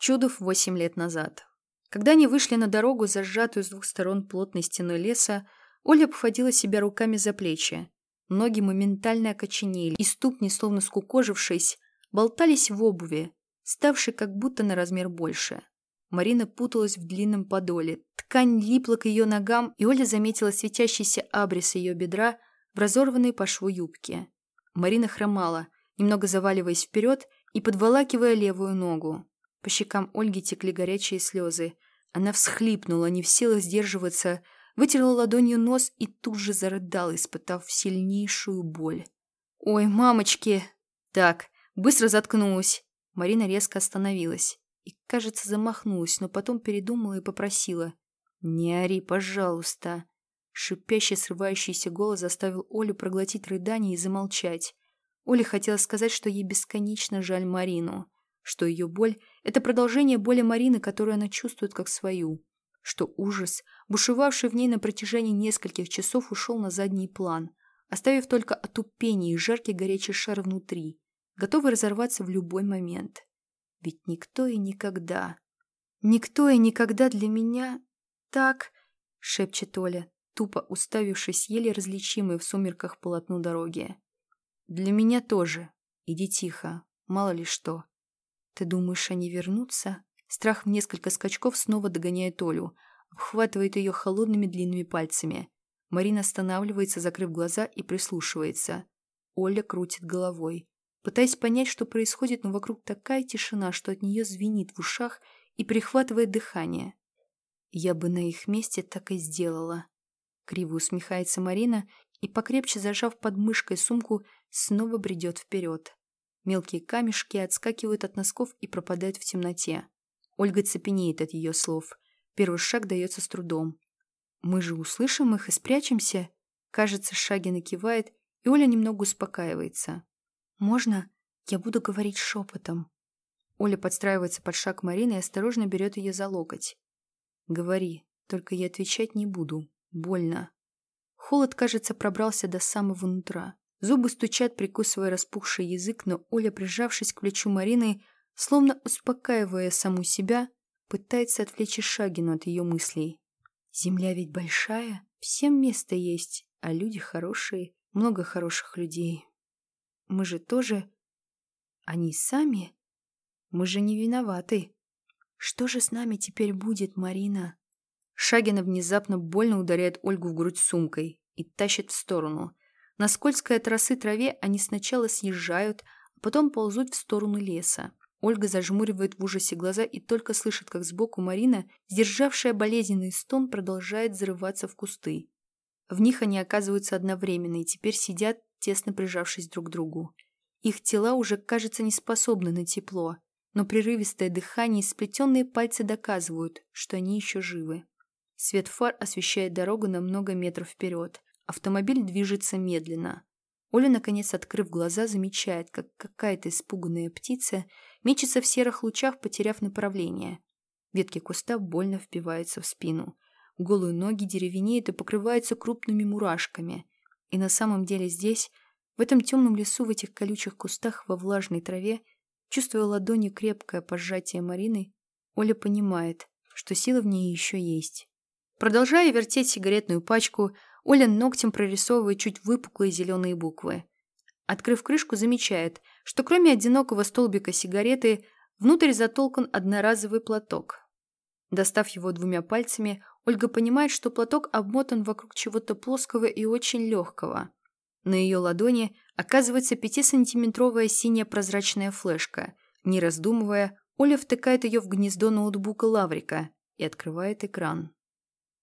Чудов восемь лет назад. Когда они вышли на дорогу, зажатую с двух сторон плотной стеной леса, Оля обхватила себя руками за плечи. Ноги моментально окоченели, и ступни, словно скукожившись, болтались в обуви, ставшей как будто на размер больше. Марина путалась в длинном подоле. Ткань липла к ее ногам, и Оля заметила светящийся абрис ее бедра в разорванной по шву юбке. Марина хромала, немного заваливаясь вперед и подволакивая левую ногу. По щекам Ольги текли горячие слезы. Она всхлипнула, не в силах сдерживаться, вытерла ладонью нос и тут же зарыдала, испытав сильнейшую боль. «Ой, мамочки!» «Так, быстро заткнулась!» Марина резко остановилась и, кажется, замахнулась, но потом передумала и попросила. «Не ори, пожалуйста!» Шипящий, срывающийся голос заставил Олю проглотить рыдание и замолчать. Оля хотела сказать, что ей бесконечно жаль Марину что ее боль – это продолжение боли Марины, которую она чувствует как свою, что ужас, бушевавший в ней на протяжении нескольких часов, ушел на задний план, оставив только отупение и жаркий горячий шар внутри, готовый разорваться в любой момент. Ведь никто и никогда, никто и никогда для меня так, шепчет Оля, тупо уставившись еле различимой в сумерках полотну дороги. Для меня тоже. Иди тихо, мало ли что. «Ты думаешь, они вернутся?» Страх в несколько скачков снова догоняет Олю, обхватывает ее холодными длинными пальцами. Марина останавливается, закрыв глаза, и прислушивается. Оля крутит головой, пытаясь понять, что происходит, но вокруг такая тишина, что от нее звенит в ушах и перехватывает дыхание. «Я бы на их месте так и сделала». Криво усмехается Марина и, покрепче зажав под мышкой сумку, снова бредет вперед. Мелкие камешки отскакивают от носков и пропадают в темноте. Ольга цепенеет от ее слов. Первый шаг дается с трудом. «Мы же услышим их и спрячемся?» Кажется, Шагина кивает, и Оля немного успокаивается. «Можно? Я буду говорить шепотом». Оля подстраивается под шаг Марины и осторожно берет ее за локоть. «Говори, только я отвечать не буду. Больно». Холод, кажется, пробрался до самого нутра. Зубы стучат, прикусывая распухший язык, но Оля, прижавшись к плечу Марины, словно успокаивая саму себя, пытается отвлечь Шагину от ее мыслей. Земля ведь большая, всем место есть, а люди хорошие, много хороших людей. Мы же тоже... Они сами? Мы же не виноваты. Что же с нами теперь будет, Марина? Шагина внезапно больно ударяет Ольгу в грудь сумкой и тащит в сторону. На скользкой от росы траве они сначала съезжают, а потом ползут в сторону леса. Ольга зажмуривает в ужасе глаза и только слышит, как сбоку Марина, сдержавшая болезненный стон, продолжает зарываться в кусты. В них они оказываются одновременно и теперь сидят, тесно прижавшись друг к другу. Их тела уже, кажется, не способны на тепло, но прерывистое дыхание и сплетенные пальцы доказывают, что они еще живы. Свет фар освещает дорогу на много метров вперед. Автомобиль движется медленно. Оля, наконец, открыв глаза, замечает, как какая-то испуганная птица мечется в серых лучах, потеряв направление. Ветки куста больно впиваются в спину. Голые ноги деревенеют и покрываются крупными мурашками. И на самом деле здесь, в этом темном лесу, в этих колючих кустах, во влажной траве, чувствуя ладонью крепкое пожатие Марины, Оля понимает, что сила в ней еще есть. Продолжая вертеть сигаретную пачку, Оля ногтем прорисовывает чуть выпуклые зеленые буквы. Открыв крышку, замечает, что кроме одинокого столбика сигареты, внутрь затолкан одноразовый платок. Достав его двумя пальцами, Ольга понимает, что платок обмотан вокруг чего-то плоского и очень легкого. На ее ладони оказывается пятисантиметровая синяя прозрачная флешка. Не раздумывая, Оля втыкает ее в гнездо ноутбука Лаврика и открывает экран.